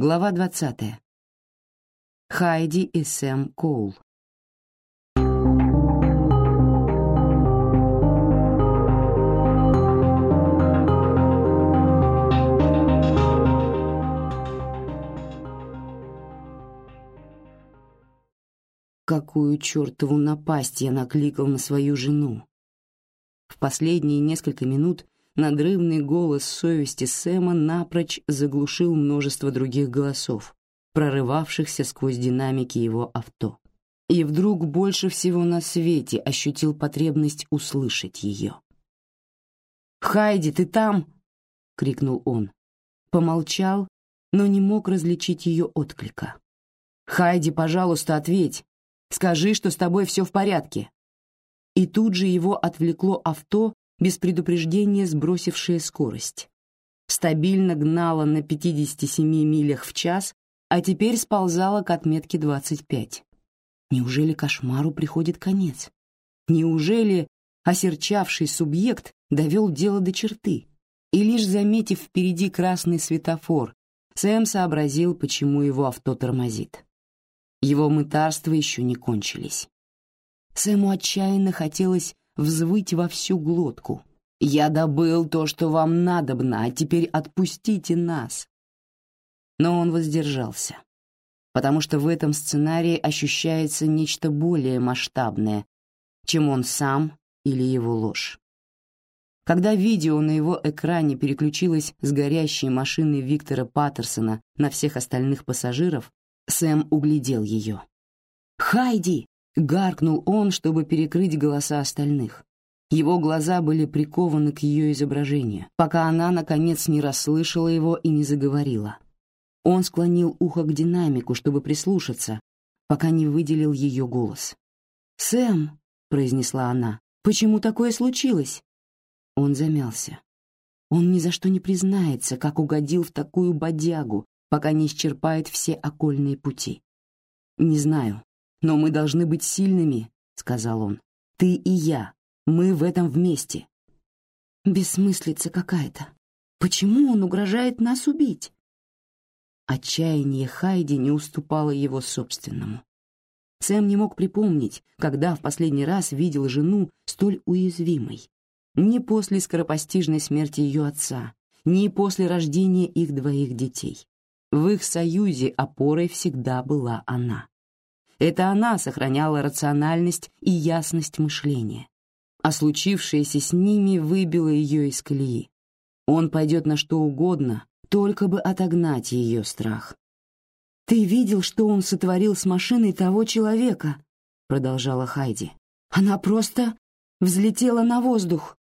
Глава 20. Хайди и Сэм Коул. Какую чертову напасть я накликал на свою жену? В последние несколько минут надрывный голос совести Сэма напрочь заглушил множество других голосов, прорывавшихся сквозь динамики его авто. И вдруг больше всего на свете ощутил потребность услышать ее. «Хайди, ты там?» — крикнул он. Помолчал, но не мог различить ее отклика. «Хайди, пожалуйста, ответь. Скажи, что с тобой все в порядке». И тут же его отвлекло авто, без предупреждения сбросившая скорость. Стабильно гнала на 57 милях в час, а теперь сползала к отметке 25. Неужели кошмару приходит конец? Неужели осерчавший субъект довел дело до черты? И лишь заметив впереди красный светофор, Сэм сообразил, почему его авто тормозит. Его мытарства еще не кончились. Сэму отчаянно хотелось взвыть во всю глотку. «Я добыл то, что вам надобно, а теперь отпустите нас!» Но он воздержался, потому что в этом сценарии ощущается нечто более масштабное, чем он сам или его ложь. Когда видео на его экране переключилось с горящей машины Виктора Паттерсона на всех остальных пассажиров, Сэм углядел ее. «Хайди!» Гаркнул он, чтобы перекрыть голоса остальных. Его глаза были прикованы к ее изображению, пока она, наконец, не расслышала его и не заговорила. Он склонил ухо к динамику, чтобы прислушаться, пока не выделил ее голос. «Сэм», — произнесла она, — «почему такое случилось?» Он замялся. Он ни за что не признается, как угодил в такую бодягу, пока не исчерпает все окольные пути. «Не знаю», «Но мы должны быть сильными», — сказал он. «Ты и я. Мы в этом вместе». Бессмыслица какая-то. Почему он угрожает нас убить? Отчаяние Хайди не уступало его собственному. Сэм не мог припомнить, когда в последний раз видел жену столь уязвимой. Ни после скоропостижной смерти ее отца, ни после рождения их двоих детей. В их союзе опорой всегда была она. Это она сохраняла рациональность и ясность мышления, а случившееся с ними выбило ее из колеи. Он пойдет на что угодно, только бы отогнать ее страх. «Ты видел, что он сотворил с машиной того человека?» — продолжала Хайди. «Она просто взлетела на воздух».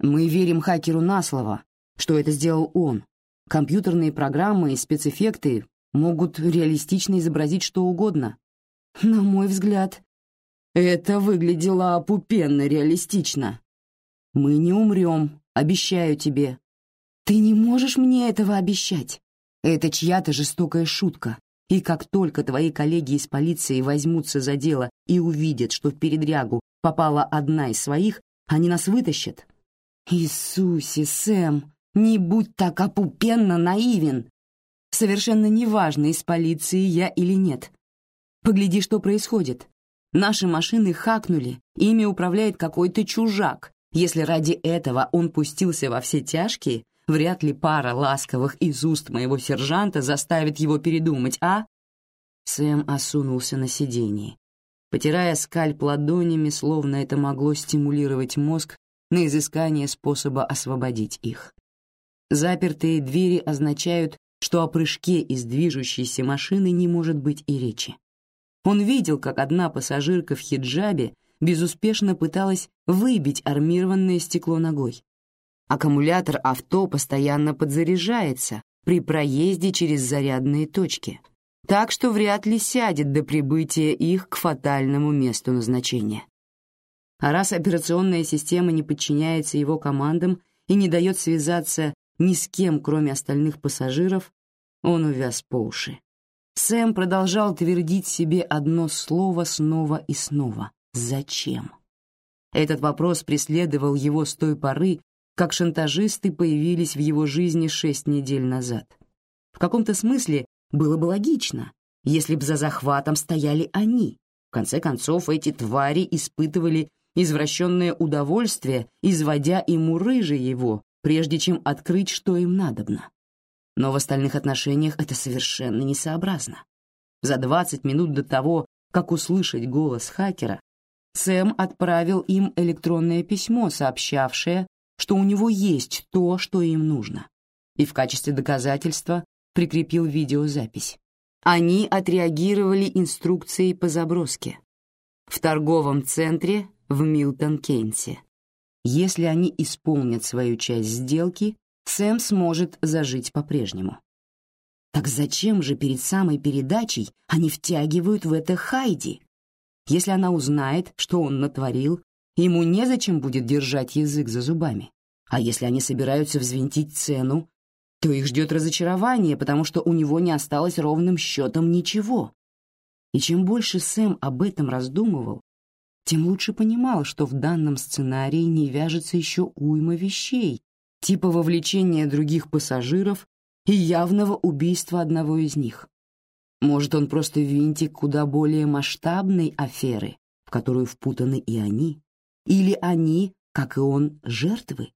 «Мы верим хакеру на слово, что это сделал он. Компьютерные программы и спецэффекты могут реалистично изобразить что угодно. На мой взгляд, это выглядело опупенно реалистично. Мы не умрем, обещаю тебе. Ты не можешь мне этого обещать. Это чья-то жестокая шутка. И как только твои коллеги из полиции возьмутся за дело и увидят, что в передрягу попала одна из своих, они нас вытащат. Иисусе, Сэм, не будь так опупенно наивен. Совершенно неважно, из полиции я или нет. Погляди, что происходит. Наши машины хакнули, ими управляет какой-то чужак. Если ради этого он пустился во все тяжкие, вряд ли пара ласковых из уст моего сержанта заставит его передумать, а? Сэм осунулся на сиденье, потирая скальп ладонями, словно это могло стимулировать мозг на изыскание способа освободить их. Запертые двери означают, что о прыжке из движущейся машины не может быть и речи. Он видел, как одна пассажирка в хиджабе безуспешно пыталась выбить армированное стекло ногой. Аккумулятор авто постоянно подзаряжается при проезде через зарядные точки, так что вряд ли сядет до прибытия их к фатальному месту назначения. А раз операционная система не подчиняется его командам и не дает связаться ни с кем, кроме остальных пассажиров, он увяз по уши. Сэм продолжал твердить себе одно слово снова и снова. Зачем? Этот вопрос преследовал его с той поры, как шантажисты появились в его жизни шесть недель назад. В каком-то смысле было бы логично, если б за захватом стояли они. В конце концов, эти твари испытывали извращенное удовольствие, изводя и мурыжа его, прежде чем открыть, что им надобно. Но в остальных отношениях это совершенно несообразно. За 20 минут до того, как услышать голос хакера, Сэм отправил им электронное письмо, сообщавшее, что у него есть то, что им нужно, и в качестве доказательства прикрепил видеозапись. Они отреагировали инструкцией по заброске в торговом центре в Милтон-Кейнсе. Если они исполнят свою часть сделки, Сэм сможет зажить по-прежнему. Так зачем же перед самой передачей они втягивают в это Хайди? Если она узнает, что он натворил, ему незачем будет держать язык за зубами. А если они собираются взвинтить цену, то их ждет разочарование, потому что у него не осталось ровным счетом ничего. И чем больше Сэм об этом раздумывал, тем лучше понимал, что в данном сценарии не вяжется еще уйма вещей, типа вовлечения других пассажиров и явного убийства одного из них. Может, он просто винтик куда более масштабной аферы, в которую впутаны и они, или они, как и он, жертвы?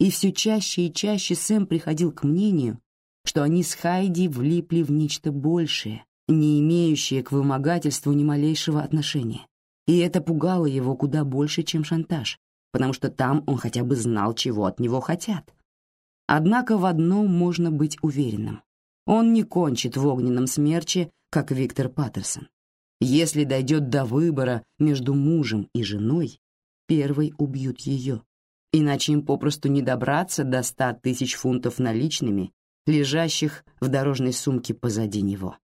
И все чаще и чаще Сэм приходил к мнению, что они с Хайди влипли в нечто большее, не имеющее к вымогательству ни малейшего отношения. И это пугало его куда больше, чем шантаж, потому что там он хотя бы знал, чего от него хотят. Однако в одном можно быть уверенным. Он не кончит в огненном смерче, как Виктор Паттерсон. Если дойдет до выбора между мужем и женой, первой убьют ее. Иначе им попросту не добраться до ста тысяч фунтов наличными, лежащих в дорожной сумке позади него.